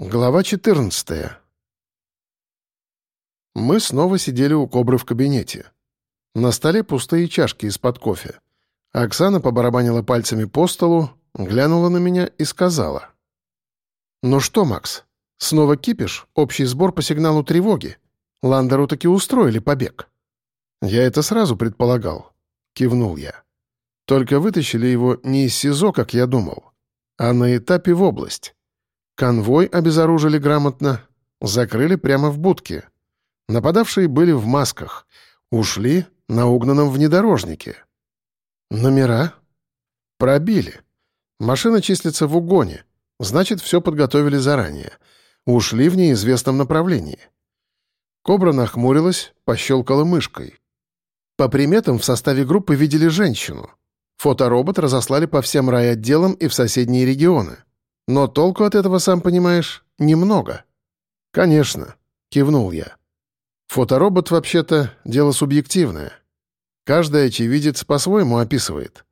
Глава 14. Мы снова сидели у Кобры в кабинете. На столе пустые чашки из-под кофе. Оксана побарабанила пальцами по столу, глянула на меня и сказала. «Ну что, Макс, снова кипиш? Общий сбор по сигналу тревоги. Ландеру таки устроили побег». «Я это сразу предполагал», — кивнул я. «Только вытащили его не из СИЗО, как я думал, а на этапе в область. Конвой обезоружили грамотно, закрыли прямо в будке. Нападавшие были в масках, ушли на угнанном внедорожнике. Номера? Пробили. Машина числится в угоне, значит, все подготовили заранее. Ушли в неизвестном направлении. Кобра нахмурилась, пощелкала мышкой. По приметам в составе группы видели женщину. Фоторобот разослали по всем райотделам и в соседние регионы. Но толку от этого, сам понимаешь, немного. Конечно, кивнул я. Фоторобот, вообще-то, дело субъективное. Каждый очевидец по-своему описывает.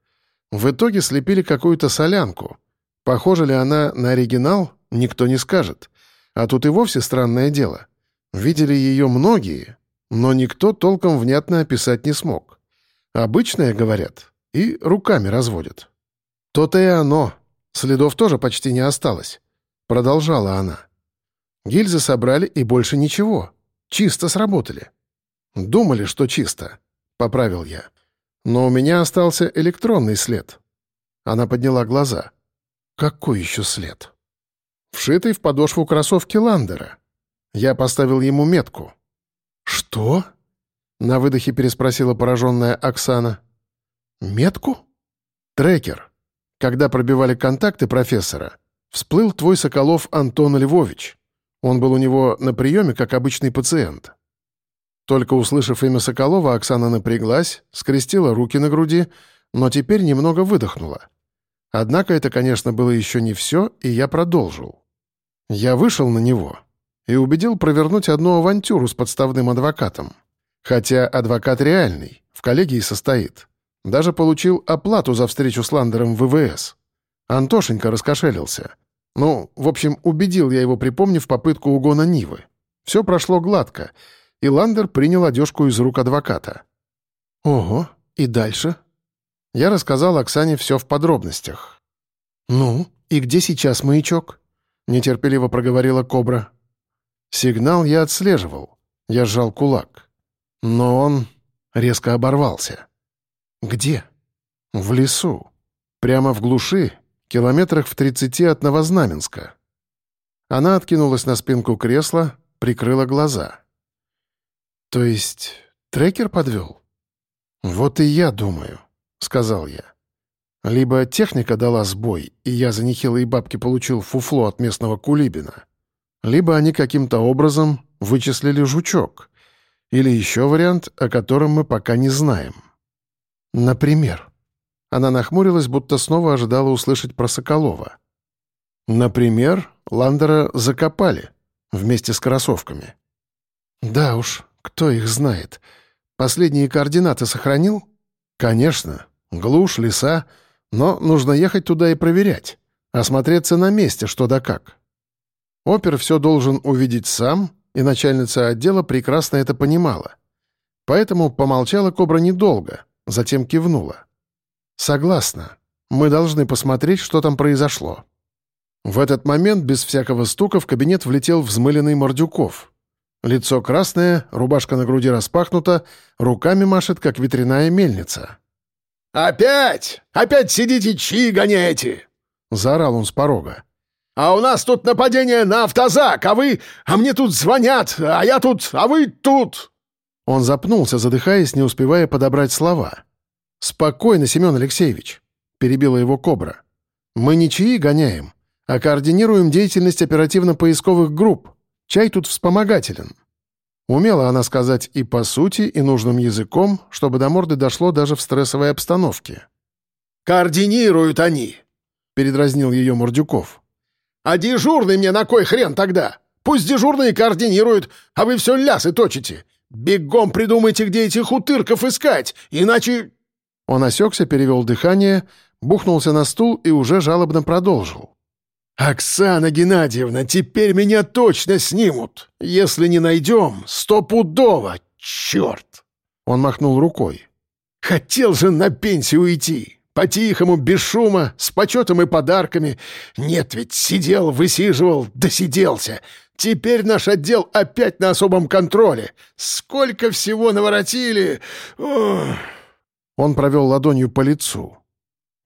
В итоге слепили какую-то солянку. Похожа ли она на оригинал, никто не скажет. А тут и вовсе странное дело. Видели ее многие, но никто толком внятно описать не смог. Обычное, говорят, и руками разводят. То-то и оно. Следов тоже почти не осталось. Продолжала она. Гильзы собрали и больше ничего. Чисто сработали. Думали, что чисто. Поправил я. Но у меня остался электронный след. Она подняла глаза. Какой еще след? Вшитый в подошву кроссовки Ландера. Я поставил ему метку. «Что?» — на выдохе переспросила пораженная Оксана. «Метку?» «Трекер. Когда пробивали контакты профессора, всплыл твой Соколов Антон Львович. Он был у него на приеме как обычный пациент. Только услышав имя Соколова, Оксана напряглась, скрестила руки на груди, но теперь немного выдохнула. Однако это, конечно, было еще не все, и я продолжил. Я вышел на него и убедил провернуть одну авантюру с подставным адвокатом. Хотя адвокат реальный, в коллегии состоит. Даже получил оплату за встречу с Ландером в ВВС. Антошенька раскошелился. Ну, в общем, убедил я его, припомнив попытку угона Нивы. Все прошло гладко, и Ландер принял одежку из рук адвоката. «Ого, и дальше?» Я рассказал Оксане все в подробностях. «Ну, и где сейчас маячок?» — нетерпеливо проговорила Кобра. Сигнал я отслеживал. Я сжал кулак. Но он резко оборвался. «Где?» «В лесу. Прямо в глуши, километрах в тридцати от Новознаменска». Она откинулась на спинку кресла, прикрыла глаза. «То есть трекер подвел?» «Вот и я думаю», — сказал я. «Либо техника дала сбой, и я за нехилые бабки получил фуфло от местного кулибина, либо они каким-то образом вычислили жучок, или еще вариант, о котором мы пока не знаем». «Например?» Она нахмурилась, будто снова ожидала услышать про Соколова. «Например, Ландера закопали вместе с кроссовками». «Да уж, кто их знает. Последние координаты сохранил?» «Конечно. Глушь, леса. Но нужно ехать туда и проверять. Осмотреться на месте, что да как». Опер все должен увидеть сам, и начальница отдела прекрасно это понимала. Поэтому помолчала Кобра недолго, затем кивнула. «Согласна. Мы должны посмотреть, что там произошло». В этот момент без всякого стука в кабинет влетел взмыленный Мордюков. Лицо красное, рубашка на груди распахнута, руками машет, как ветряная мельница. «Опять? Опять сидите, чьи гоняете?» — заорал он с порога. «А у нас тут нападение на автозак, а вы... А мне тут звонят, а я тут... А вы тут...» Он запнулся, задыхаясь, не успевая подобрать слова. «Спокойно, Семен Алексеевич», — перебила его Кобра. «Мы ничьи гоняем, а координируем деятельность оперативно-поисковых групп. Чай тут вспомогателен». Умела она сказать и по сути, и нужным языком, чтобы до морды дошло даже в стрессовой обстановке. «Координируют они!» — передразнил ее Мордюков. «А дежурный мне на кой хрен тогда? Пусть дежурные координируют, а вы все лясы точите. Бегом придумайте, где этих утырков искать, иначе...» Он осекся, перевел дыхание, бухнулся на стул и уже жалобно продолжил. «Оксана Геннадьевна, теперь меня точно снимут! Если не найдем, стопудово! Черт!» Он махнул рукой. «Хотел же на пенсию уйти! По-тихому, без шума, с почетом и подарками. Нет ведь, сидел, высиживал, досиделся. Теперь наш отдел опять на особом контроле. Сколько всего наворотили! Ох!» Он провел ладонью по лицу.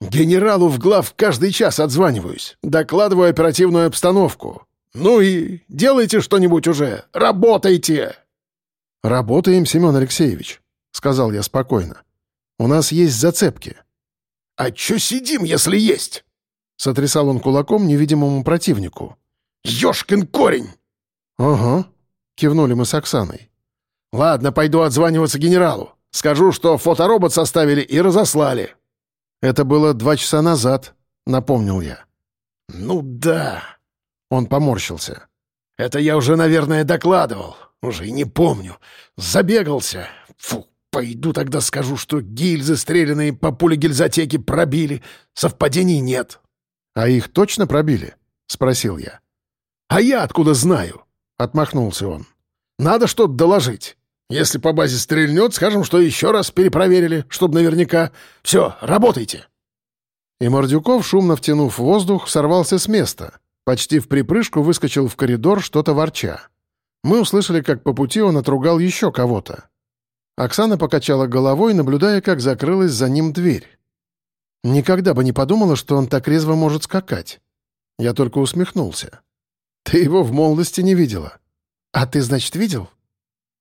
«Генералу в глав каждый час отзваниваюсь, докладываю оперативную обстановку. Ну и делайте что-нибудь уже, работайте!» «Работаем, Семен Алексеевич», — сказал я спокойно. «У нас есть зацепки». «А чё сидим, если есть?» — сотрясал он кулаком невидимому противнику. «Ёшкин корень!» «Ага», — кивнули мы с Оксаной. «Ладно, пойду отзваниваться генералу. Скажу, что фоторобот составили и разослали». «Это было два часа назад», — напомнил я. «Ну да», — он поморщился. «Это я уже, наверное, докладывал. Уже и не помню. Забегался. Фу, пойду тогда скажу, что гильзы, стрелянные по пуле гильзотеки, пробили. Совпадений нет». «А их точно пробили?» — спросил я. «А я откуда знаю?» — отмахнулся он. «Надо что-то доложить. Если по базе стрельнет, скажем, что еще раз перепроверили, чтобы наверняка. Все, работайте!» И Мордюков, шумно втянув воздух, сорвался с места. Почти в припрыжку выскочил в коридор, что-то ворча. Мы услышали, как по пути он отругал еще кого-то. Оксана покачала головой, наблюдая, как закрылась за ним дверь. Никогда бы не подумала, что он так резво может скакать. Я только усмехнулся. «Ты его в молодости не видела». «А ты, значит, видел?»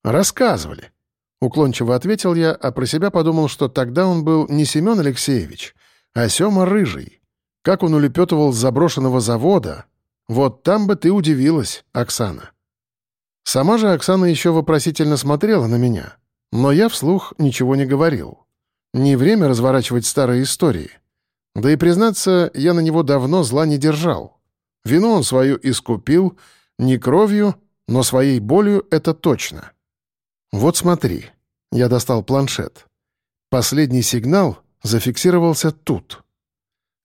«Рассказывали». Уклончиво ответил я, а про себя подумал, что тогда он был не Семен Алексеевич, а Сема Рыжий. Как он улепетывал с заброшенного завода. Вот там бы ты удивилась, Оксана. Сама же Оксана еще вопросительно смотрела на меня, но я вслух ничего не говорил. Не время разворачивать старые истории. Да и, признаться, я на него давно зла не держал. Вину он свою искупил, не кровью, но своей болью это точно. «Вот смотри». Я достал планшет. Последний сигнал зафиксировался тут.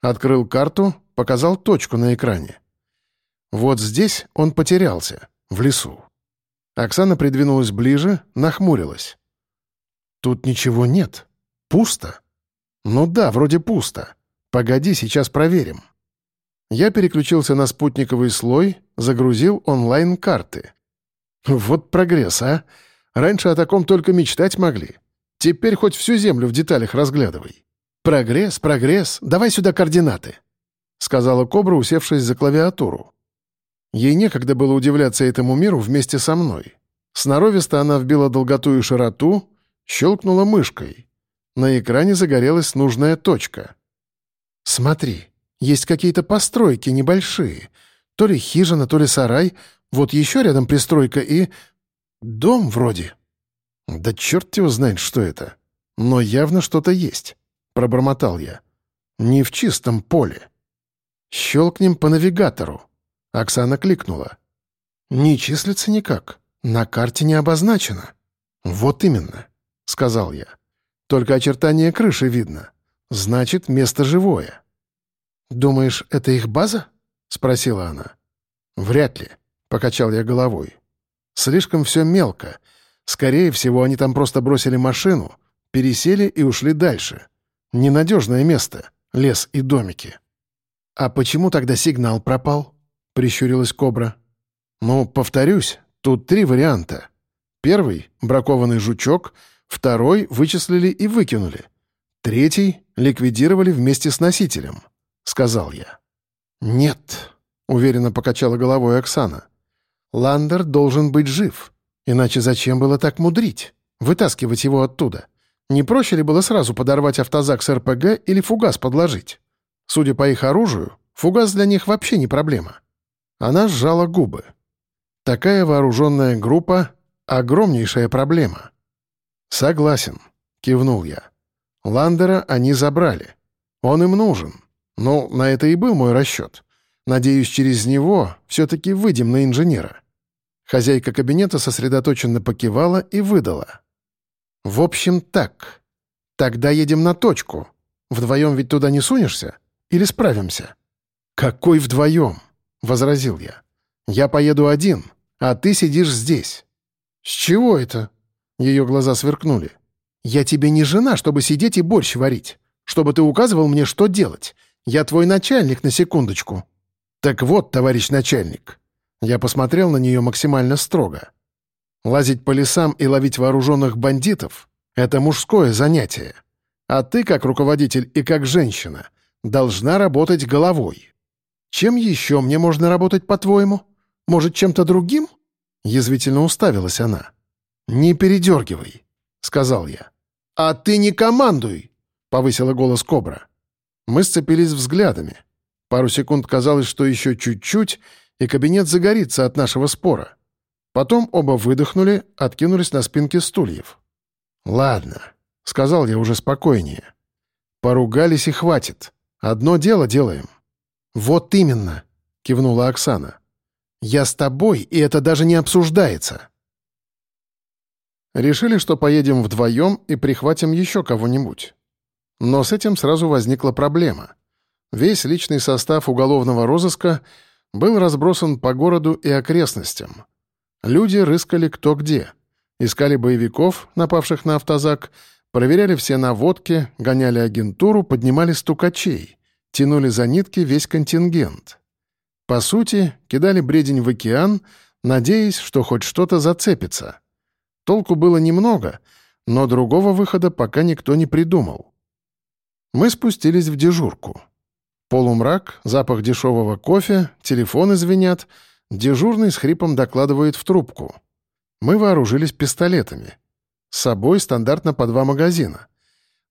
Открыл карту, показал точку на экране. Вот здесь он потерялся, в лесу. Оксана придвинулась ближе, нахмурилась. «Тут ничего нет. Пусто». «Ну да, вроде пусто. Погоди, сейчас проверим». Я переключился на спутниковый слой, загрузил онлайн-карты. Вот прогресс, а! Раньше о таком только мечтать могли. Теперь хоть всю землю в деталях разглядывай. Прогресс, прогресс, давай сюда координаты», — сказала Кобра, усевшись за клавиатуру. Ей некогда было удивляться этому миру вместе со мной. Сноровисто она вбила долготу и широту, щелкнула мышкой. На экране загорелась нужная точка. «Смотри, есть какие-то постройки небольшие. То ли хижина, то ли сарай. Вот еще рядом пристройка и... Дом вроде. Да черт его знает, что это. Но явно что-то есть. Пробормотал я. Не в чистом поле. Щелкнем по навигатору. Оксана кликнула. Не числится никак. На карте не обозначено. Вот именно, сказал я. Только очертания крыши видно. Значит, место живое. «Думаешь, это их база?» — спросила она. «Вряд ли», — покачал я головой. Слишком все мелко. Скорее всего, они там просто бросили машину, пересели и ушли дальше. Ненадежное место. Лес и домики. «А почему тогда сигнал пропал?» — прищурилась Кобра. «Ну, повторюсь, тут три варианта. Первый — бракованный жучок, второй — вычислили и выкинули. Третий — ликвидировали вместе с носителем», — сказал я. «Нет», — уверенно покачала головой Оксана. Ландер должен быть жив. Иначе зачем было так мудрить? Вытаскивать его оттуда? Не проще ли было сразу подорвать автозак с РПГ или фугас подложить? Судя по их оружию, фугас для них вообще не проблема. Она сжала губы. Такая вооруженная группа — огромнейшая проблема. «Согласен», — кивнул я. «Ландера они забрали. Он им нужен. Ну, на это и был мой расчет. Надеюсь, через него все-таки выйдем на инженера». Хозяйка кабинета сосредоточенно покивала и выдала. «В общем, так. Тогда едем на точку. Вдвоем ведь туда не сунешься? Или справимся?» «Какой вдвоем?» возразил я. «Я поеду один, а ты сидишь здесь». «С чего это?» Ее глаза сверкнули. «Я тебе не жена, чтобы сидеть и борщ варить, чтобы ты указывал мне, что делать. Я твой начальник, на секундочку». «Так вот, товарищ начальник». Я посмотрел на нее максимально строго. «Лазить по лесам и ловить вооруженных бандитов — это мужское занятие. А ты, как руководитель и как женщина, должна работать головой. Чем еще мне можно работать, по-твоему? Может, чем-то другим?» Язвительно уставилась она. «Не передергивай», — сказал я. «А ты не командуй!» — повысила голос Кобра. Мы сцепились взглядами. Пару секунд казалось, что еще чуть-чуть, и кабинет загорится от нашего спора. Потом оба выдохнули, откинулись на спинки стульев. «Ладно», — сказал я уже спокойнее. «Поругались и хватит. Одно дело делаем». «Вот именно», — кивнула Оксана. «Я с тобой, и это даже не обсуждается». Решили, что поедем вдвоем и прихватим еще кого-нибудь. Но с этим сразу возникла проблема. Весь личный состав уголовного розыска был разбросан по городу и окрестностям. Люди рыскали кто где. Искали боевиков, напавших на автозак, проверяли все наводки, гоняли агентуру, поднимали стукачей, тянули за нитки весь контингент. По сути, кидали бредень в океан, надеясь, что хоть что-то зацепится — Толку было немного, но другого выхода пока никто не придумал. Мы спустились в дежурку. Полумрак, запах дешевого кофе, телефоны звенят, дежурный с хрипом докладывает в трубку. Мы вооружились пистолетами. С собой стандартно по два магазина.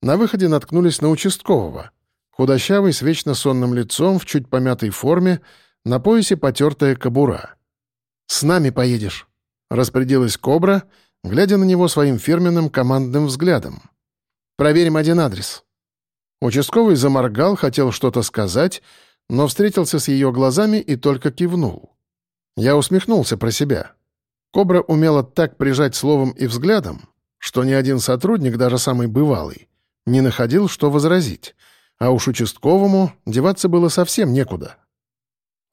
На выходе наткнулись на участкового. Худощавый, с вечно сонным лицом, в чуть помятой форме, на поясе потертая кобура. «С нами поедешь», — распорядилась «Кобра», глядя на него своим фирменным командным взглядом. «Проверим один адрес». Участковый заморгал, хотел что-то сказать, но встретился с ее глазами и только кивнул. Я усмехнулся про себя. Кобра умела так прижать словом и взглядом, что ни один сотрудник, даже самый бывалый, не находил, что возразить, а уж участковому деваться было совсем некуда.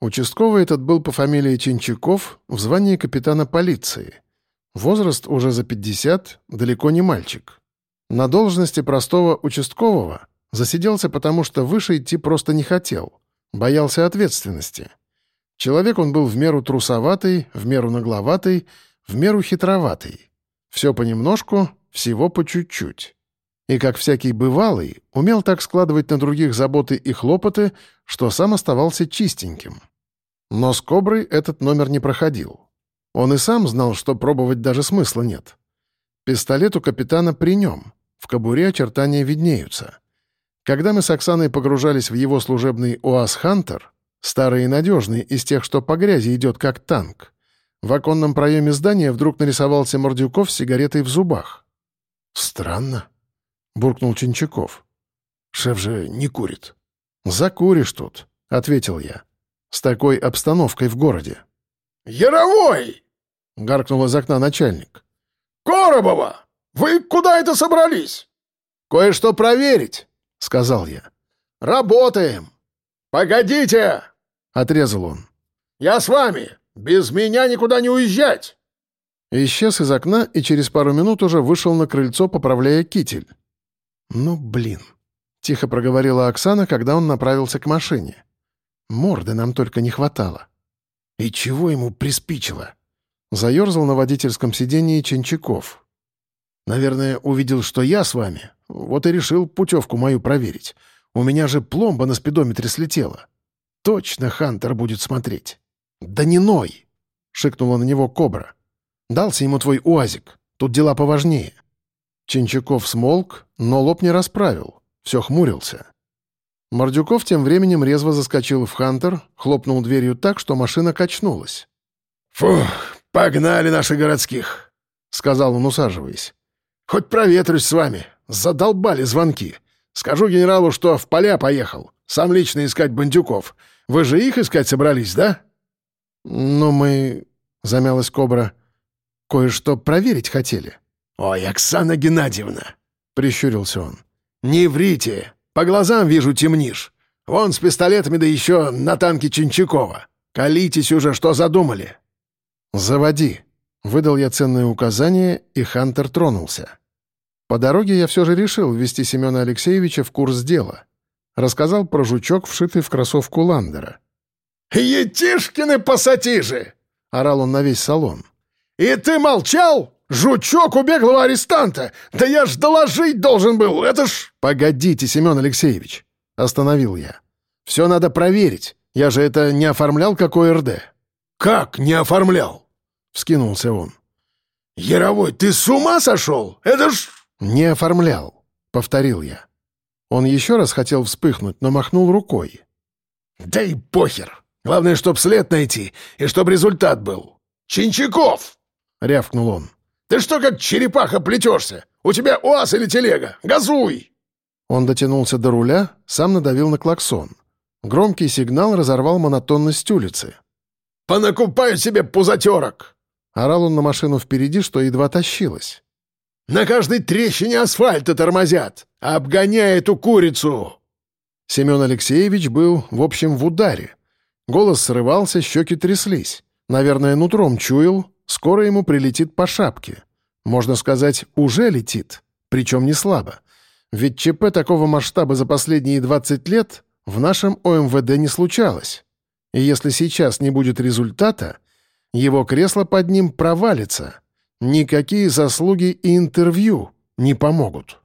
Участковый этот был по фамилии Чинчаков в звании капитана полиции — Возраст уже за 50, далеко не мальчик. На должности простого участкового засиделся потому, что выше идти просто не хотел, боялся ответственности. Человек он был в меру трусоватый, в меру нагловатый, в меру хитроватый. Все понемножку, всего по чуть-чуть. И, как всякий бывалый, умел так складывать на других заботы и хлопоты, что сам оставался чистеньким. Но с «Коброй» этот номер не проходил. Он и сам знал, что пробовать даже смысла нет. Пистолет у капитана при нем. В кобуре очертания виднеются. Когда мы с Оксаной погружались в его служебный УАЗ «Хантер», старый и надежный, из тех, что по грязи идет как танк, в оконном проеме здания вдруг нарисовался Мордюков с сигаретой в зубах. «Странно», — буркнул Чинчаков. «Шеф же не курит». «Закуришь тут», — ответил я. «С такой обстановкой в городе». «Яровой!» — гаркнул из окна начальник. «Коробова! Вы куда это собрались?» «Кое-что проверить», — сказал я. «Работаем!» «Погодите!» — отрезал он. «Я с вами! Без меня никуда не уезжать!» Исчез из окна и через пару минут уже вышел на крыльцо, поправляя китель. «Ну, блин!» — тихо проговорила Оксана, когда он направился к машине. «Морды нам только не хватало». «И чего ему приспичило?» Заерзал на водительском сидении Ченчаков. «Наверное, увидел, что я с вами. Вот и решил путевку мою проверить. У меня же пломба на спидометре слетела. Точно Хантер будет смотреть». «Да не ной!» — шикнула на него Кобра. «Дался ему твой уазик. Тут дела поважнее». Ченчаков смолк, но лоб не расправил. Все хмурился. Мордюков тем временем резво заскочил в «Хантер», хлопнул дверью так, что машина качнулась. «Фух, погнали наших городских», — сказал он, усаживаясь. «Хоть проветрюсь с вами. Задолбали звонки. Скажу генералу, что в поля поехал. Сам лично искать бандюков. Вы же их искать собрались, да?» «Ну, мы...» — замялась Кобра. «Кое-что проверить хотели». «Ой, Оксана Геннадьевна!» — прищурился он. «Не врите! По глазам вижу, темнишь. Вон с пистолетами, да еще на танке Чинчакова. Колитесь уже, что задумали!» «Заводи!» — выдал я ценное указание, и Хантер тронулся. По дороге я все же решил ввести Семена Алексеевича в курс дела. Рассказал про жучок, вшитый в кроссовку Ландера. «Етишкины пассатижи!» — орал он на весь салон. «И ты молчал? Жучок у беглого арестанта! Да я ж доложить должен был, это ж...» «Погодите, Семен Алексеевич!» — остановил я. «Все надо проверить. Я же это не оформлял как ОРД». «Как не оформлял?» — вскинулся он. «Яровой, ты с ума сошел? Это ж...» «Не оформлял», — повторил я. Он еще раз хотел вспыхнуть, но махнул рукой. «Да и похер. Главное, чтоб след найти и чтоб результат был. Чинчаков!» — рявкнул он. «Ты что как черепаха плетешься? У тебя УАЗ или телега? Газуй!» Он дотянулся до руля, сам надавил на клаксон. Громкий сигнал разорвал монотонность улицы. «Понакупаю себе пузатерок!» Орал он на машину впереди, что едва тащилась. «На каждой трещине асфальта тормозят! Обгоняй эту курицу!» Семен Алексеевич был, в общем, в ударе. Голос срывался, щеки тряслись. Наверное, нутром чуял, скоро ему прилетит по шапке. Можно сказать, уже летит, причем не слабо. Ведь ЧП такого масштаба за последние 20 лет в нашем ОМВД не случалось. И если сейчас не будет результата, его кресло под ним провалится. Никакие заслуги и интервью не помогут.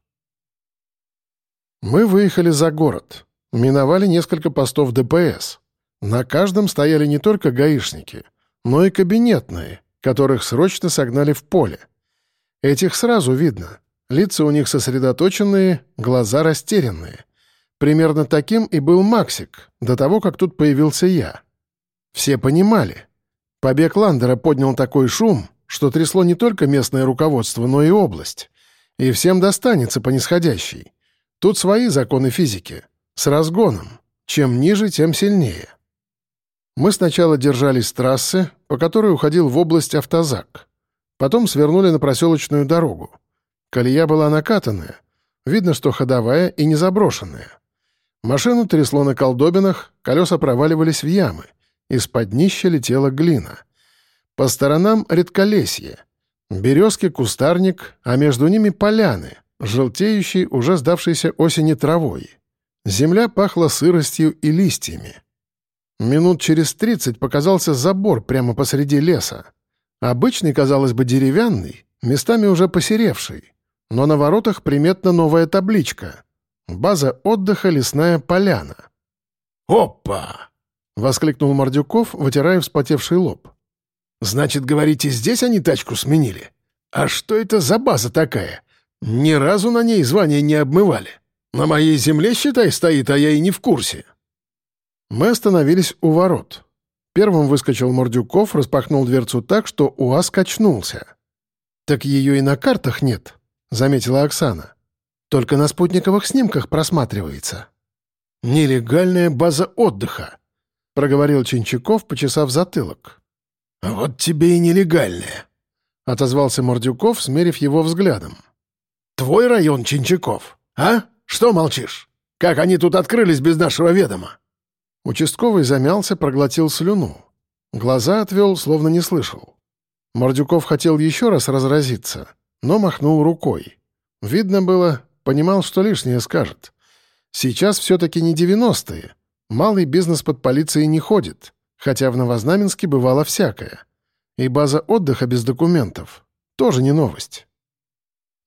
Мы выехали за город. Миновали несколько постов ДПС. На каждом стояли не только гаишники, но и кабинетные, которых срочно согнали в поле. Этих сразу видно. Лица у них сосредоточенные, глаза растерянные. Примерно таким и был Максик, до того, как тут появился я. Все понимали. Побег Ландера поднял такой шум, что трясло не только местное руководство, но и область. И всем достанется по нисходящей. Тут свои законы физики. С разгоном. Чем ниже, тем сильнее. Мы сначала держались трассы, по которой уходил в область автозак. Потом свернули на проселочную дорогу. Колея была накатанная. Видно, что ходовая и не заброшенная. Машину трясло на колдобинах, колеса проваливались в ямы. Из-под днища летела глина. По сторонам редколесье. Березки, кустарник, а между ними поляны, желтеющие, уже сдавшейся осени травой. Земля пахла сыростью и листьями. Минут через тридцать показался забор прямо посреди леса. Обычный, казалось бы, деревянный, местами уже посеревший. Но на воротах приметна новая табличка. База отдыха «Лесная поляна». «Опа!» — воскликнул Мордюков, вытирая вспотевший лоб. «Значит, говорите, здесь они тачку сменили? А что это за база такая? Ни разу на ней звания не обмывали. На моей земле, считай, стоит, а я и не в курсе». Мы остановились у ворот. Первым выскочил Мордюков, распахнул дверцу так, что УАЗ качнулся. «Так ее и на картах нет», — заметила Оксана. «Только на спутниковых снимках просматривается». «Нелегальная база отдыха», — проговорил Чинчаков, почесав затылок. «А вот тебе и нелегальная», — отозвался Мордюков, смерив его взглядом. «Твой район, Чинчаков, а? Что молчишь? Как они тут открылись без нашего ведома?» Участковый замялся, проглотил слюну. Глаза отвел, словно не слышал. Мордюков хотел еще раз разразиться, но махнул рукой. Видно было, понимал, что лишнее скажет. Сейчас все-таки не девяностые. Малый бизнес под полицией не ходит, хотя в Новознаменске бывало всякое. И база отдыха без документов — тоже не новость.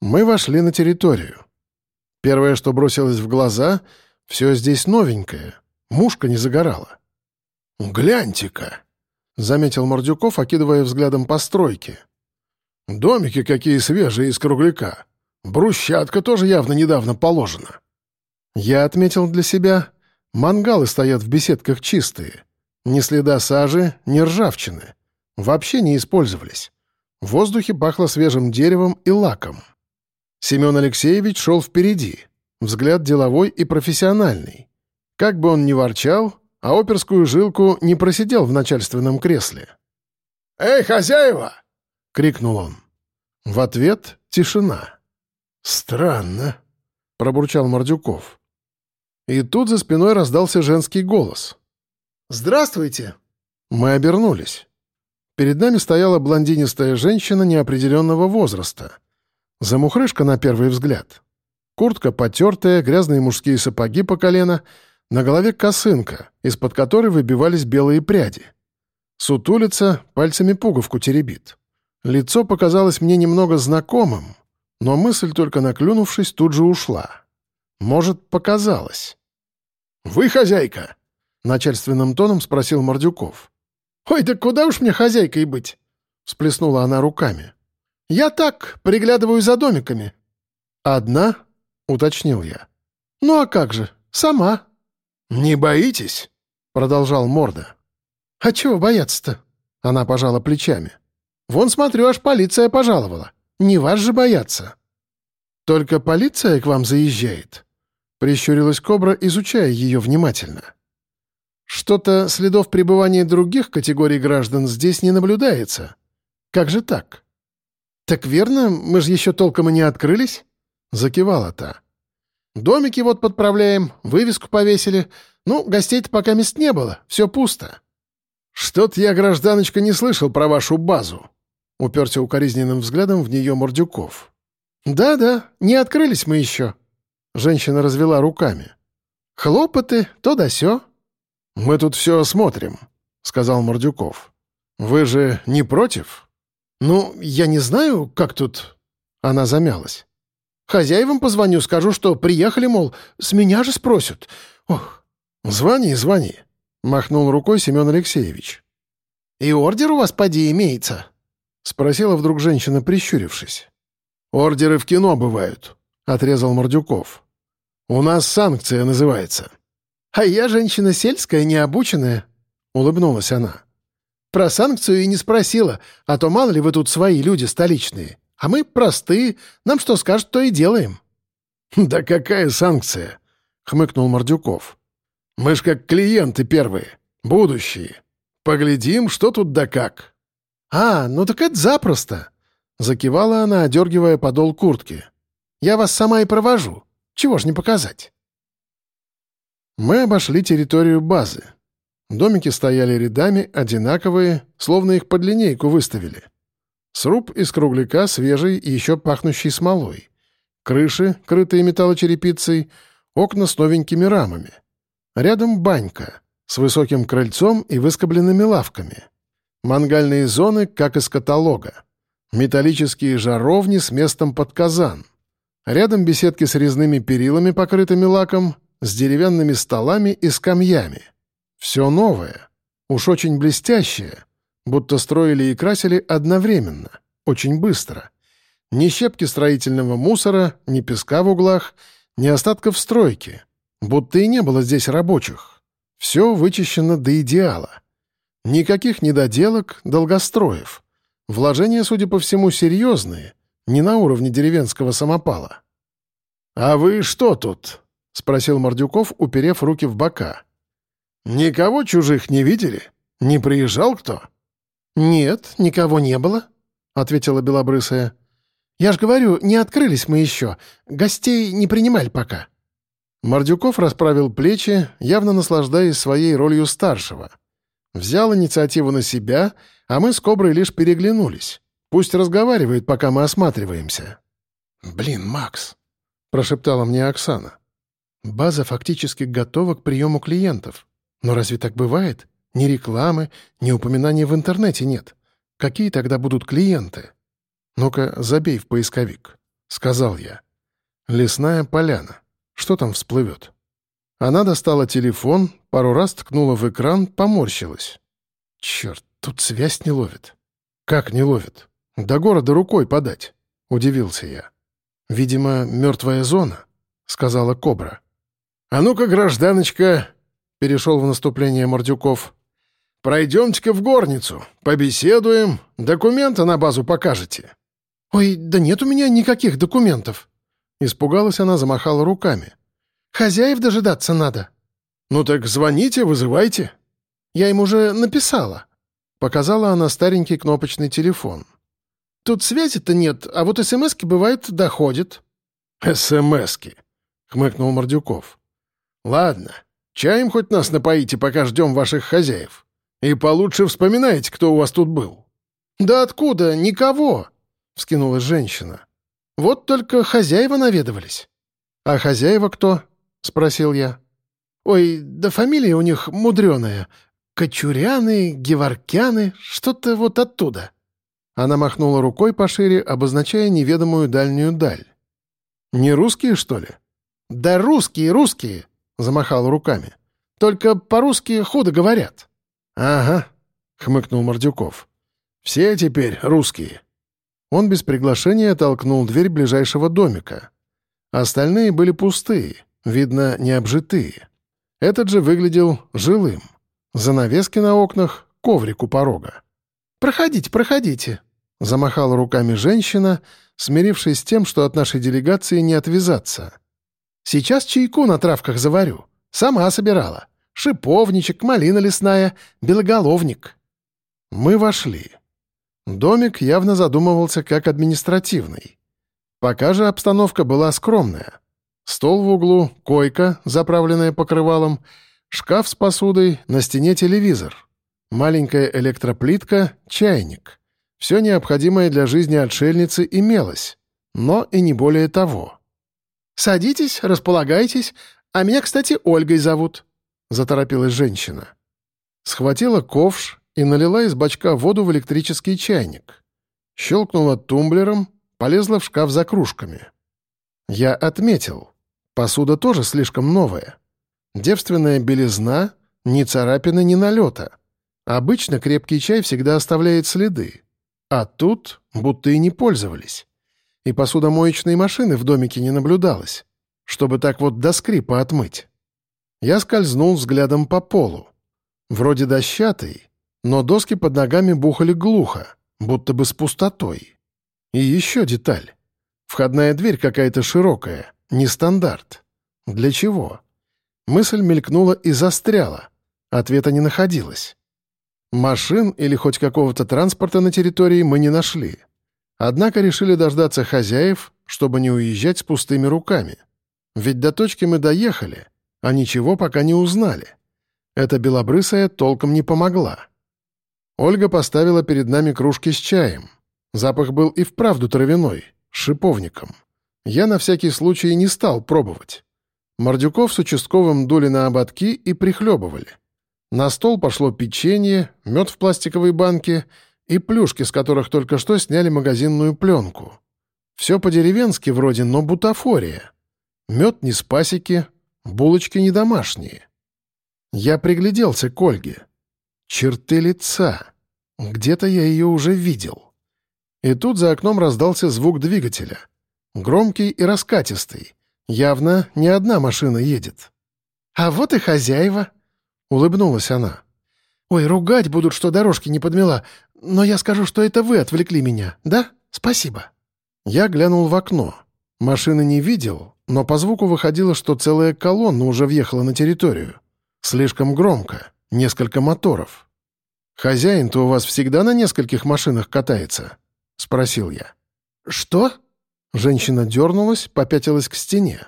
Мы вошли на территорию. Первое, что бросилось в глаза — все здесь новенькое — Мушка не загорала. «Гляньте-ка!» — заметил Мордюков, окидывая взглядом постройки. «Домики какие свежие из кругляка. Брусчатка тоже явно недавно положена». Я отметил для себя, мангалы стоят в беседках чистые. Ни следа сажи, ни ржавчины. Вообще не использовались. В воздухе пахло свежим деревом и лаком. Семен Алексеевич шел впереди. Взгляд деловой и профессиональный. Как бы он ни ворчал, а оперскую жилку не просидел в начальственном кресле. «Эй, хозяева!» — крикнул он. В ответ — тишина. «Странно», — пробурчал Мордюков. И тут за спиной раздался женский голос. «Здравствуйте!» Мы обернулись. Перед нами стояла блондинистая женщина неопределенного возраста. Замухрышка на первый взгляд. Куртка потертая, грязные мужские сапоги по колено, на голове косынка, из-под которой выбивались белые пряди. Сутулица, пальцами пуговку теребит. Лицо показалось мне немного знакомым, но мысль, только наклюнувшись, тут же ушла. Может, показалось. «Вы хозяйка?» — начальственным тоном спросил Мордюков. «Ой, да куда уж мне хозяйкой быть?» — всплеснула она руками. «Я так, приглядываю за домиками». «Одна?» — уточнил я. «Ну а как же, сама». «Не боитесь?» — продолжал Морда. «А чего бояться-то?» — она пожала плечами. «Вон, смотрю, аж полиция пожаловала. Не вас же бояться». «Только полиция к вам заезжает?» — прищурилась Кобра, изучая ее внимательно. Что-то следов пребывания других категорий граждан здесь не наблюдается. Как же так? Так верно, мы же еще толком и не открылись? Закивала та. Домики вот подправляем, вывеску повесили. Ну, гостей-то пока мест не было, все пусто. Что-то я, гражданочка, не слышал про вашу базу. Уперся укоризненным взглядом в нее Мордюков. «Да-да, не открылись мы еще». Женщина развела руками. «Хлопоты, то да сё». «Мы тут все осмотрим», — сказал Мордюков. «Вы же не против?» «Ну, я не знаю, как тут...» Она замялась. «Хозяевам позвоню, скажу, что приехали, мол, с меня же спросят. Ох». «Звони, звони», — махнул рукой Семен Алексеевич. «И ордер у вас, поди, имеется?» — спросила вдруг женщина, прищурившись. «Ордеры в кино бывают», — отрезал Мордюков. «У нас санкция называется». «А я женщина сельская, необученная», — улыбнулась она. «Про санкцию и не спросила, а то мало ли вы тут свои люди столичные. А мы простые, нам что скажут, то и делаем». «Да какая санкция?» — хмыкнул Мордюков. «Мы ж как клиенты первые, будущие. Поглядим, что тут да как». «А, ну так это запросто», — закивала она, одергивая подол куртки. «Я вас сама и провожу. Чего ж не показать?» Мы обошли территорию базы. Домики стояли рядами, одинаковые, словно их под линейку выставили. Сруб из кругляка, свежий и еще пахнущий смолой. Крыши, крытые металлочерепицей, окна с новенькими рамами. Рядом банька с высоким крыльцом и выскобленными лавками. Мангальные зоны, как из каталога. Металлические жаровни с местом под казан. Рядом беседки с резными перилами, покрытыми лаком, с деревянными столами и скамьями. Все новое, уж очень блестящее, будто строили и красили одновременно, очень быстро. Ни щепки строительного мусора, ни песка в углах, ни остатков стройки, будто и не было здесь рабочих. Все вычищено до идеала. Никаких недоделок, долгостроев. Вложения, судя по всему, серьезные, не на уровне деревенского самопала. «А вы что тут?» — спросил Мордюков, уперев руки в бока. «Никого чужих не видели? Не приезжал кто?» «Нет, никого не было», — ответила Белобрысая. «Я ж говорю, не открылись мы еще. Гостей не принимали пока». Мордюков расправил плечи, явно наслаждаясь своей ролью старшего. Взял инициативу на себя, а мы с Коброй лишь переглянулись. Пусть разговаривает, пока мы осматриваемся. «Блин, Макс», — прошептала мне Оксана. База фактически готова к приему клиентов. Но разве так бывает? Ни рекламы, ни упоминаний в интернете нет. Какие тогда будут клиенты? Ну-ка, забей в поисковик, — сказал я. Лесная поляна. Что там всплывет? Она достала телефон, пару раз ткнула в экран, поморщилась. Черт, тут связь не ловит. Как не ловит? До города рукой подать, — удивился я. Видимо, мертвая зона, — сказала Кобра. «А ну-ка, гражданочка!» — перешел в наступление Мордюков. «Пройдемте-ка в горницу, побеседуем, документы на базу покажете». «Ой, да нет у меня никаких документов!» Испугалась она, замахала руками. «Хозяев дожидаться надо». «Ну так звоните, вызывайте». «Я им уже написала». Показала она старенький кнопочный телефон. «Тут связи-то нет, а вот СМСки, бывает, доходят». «СМСки», — хмыкнул Мордюков. «Ладно, чаем хоть нас напоите, пока ждем ваших хозяев. И получше вспоминаете, кто у вас тут был». «Да откуда? Никого!» — вскинулась женщина. «Вот только хозяева наведывались». «А хозяева кто?» — спросил я. «Ой, да фамилия у них мудреная. Кочуряны, Геворкяны, что-то вот оттуда». Она махнула рукой пошире, обозначая неведомую дальнюю даль. «Не русские, что ли?» «Да русские, русские!» — замахал руками. «Только по-русски худо говорят». «Ага», — хмыкнул Мордюков. «Все теперь русские». Он без приглашения толкнул дверь ближайшего домика. Остальные были пустые, видно, необжитые. Этот же выглядел жилым. Занавески на окнах, коврик у порога. «Проходите, проходите», — замахала руками женщина, смирившись с тем, что от нашей делегации не отвязаться. «Сейчас чайку на травках заварю. Сама собирала. Шиповничек, малина лесная, белоголовник». Мы вошли. Домик явно задумывался как административный. Пока же обстановка была скромная. Стол в углу, койка, заправленная покрывалом, шкаф с посудой, на стене телевизор, маленькая электроплитка, чайник. Все необходимое для жизни отшельницы имелось, но и не более того. «Садитесь, располагайтесь, а меня, кстати, Ольгой зовут», — заторопилась женщина. Схватила ковш и налила из бачка воду в электрический чайник. Щелкнула тумблером, полезла в шкаф за кружками. Я отметил. Посуда тоже слишком новая. Девственная белизна, ни царапины, ни налета. Обычно крепкий чай всегда оставляет следы. А тут будто и не пользовались. И посудомоечной машины в домике не наблюдалось, чтобы так вот до скрипа отмыть. Я скользнул взглядом по полу. Вроде дощатый, но доски под ногами бухали глухо, будто бы с пустотой. И еще деталь. Входная дверь какая-то широкая, не стандарт. Для чего? Мысль мелькнула и застряла. Ответа не находилось. Машин или хоть какого-то транспорта на территории мы не нашли. Однако решили дождаться хозяев, чтобы не уезжать с пустыми руками. Ведь до точки мы доехали, а ничего пока не узнали. Эта белобрысая толком не помогла. Ольга поставила перед нами кружки с чаем. Запах был и вправду травяной, шиповником. Я на всякий случай не стал пробовать. Мордюков с участковым дули на ободки и прихлебывали. На стол пошло печенье, мед в пластиковой банке и плюшки, с которых только что сняли магазинную пленку. Все по-деревенски вроде, но бутафория. Мед не с пасеки, булочки не домашние. Я пригляделся к Ольге. Черты лица. Где-то я ее уже видел. И тут за окном раздался звук двигателя. Громкий и раскатистый. Явно не одна машина едет. «А вот и хозяева», — улыбнулась она. «Ой, ругать будут, что дорожки не подмела, но я скажу, что это вы отвлекли меня, да? Спасибо». Я глянул в окно. Машины не видел, но по звуку выходило, что целая колонна уже въехала на территорию. Слишком громко, несколько моторов. «Хозяин-то у вас всегда на нескольких машинах катается?» — спросил я. «Что?» Женщина дернулась, попятилась к стене.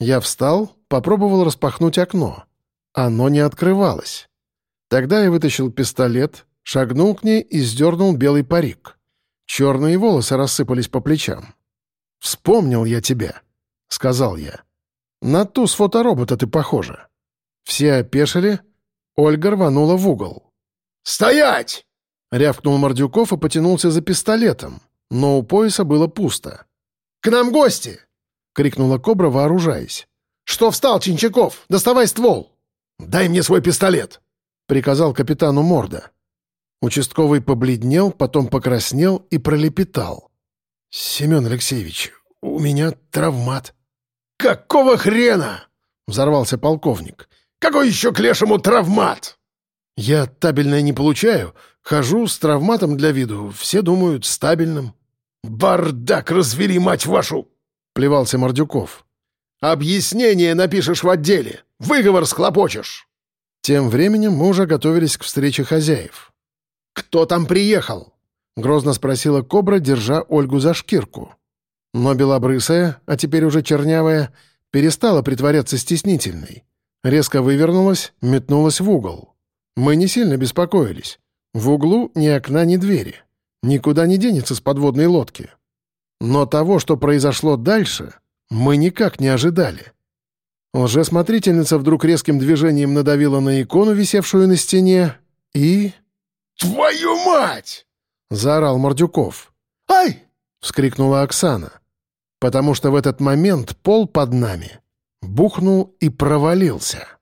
Я встал, попробовал распахнуть окно. Оно не открывалось. Тогда я вытащил пистолет, шагнул к ней и сдернул белый парик. Черные волосы рассыпались по плечам. «Вспомнил я тебя», — сказал я. «На ту с фоторобота ты похожа». Все опешили. Ольга рванула в угол. «Стоять!» — рявкнул Мордюков и потянулся за пистолетом, но у пояса было пусто. «К нам гости!» — крикнула Кобра, вооружаясь. «Что встал, Чинчаков? Доставай ствол!» «Дай мне свой пистолет!» — приказал капитану Морда. Участковый побледнел, потом покраснел и пролепетал. «Семен Алексеевич, у меня травмат». «Какого хрена?» — взорвался полковник. «Какой еще к лешему травмат?» «Я табельное не получаю. Хожу с травматом для виду. Все думают, стабильным». «Бардак развели, мать вашу!» — плевался Мордюков. «Объяснение напишешь в отделе. Выговор схлопочешь!» Тем временем мы уже готовились к встрече хозяев. «Кто там приехал?» — грозно спросила Кобра, держа Ольгу за шкирку. Но белобрысая, а теперь уже чернявая, перестала притворяться стеснительной. Резко вывернулась, метнулась в угол. Мы не сильно беспокоились. В углу ни окна, ни двери. Никуда не денется с подводной лодки. Но того, что произошло дальше, мы никак не ожидали. Лжесмотрительница вдруг резким движением надавила на икону, висевшую на стене, и... «Твою мать!» — заорал Мордюков. «Ай!» — вскрикнула Оксана. Потому что в этот момент пол под нами бухнул и провалился.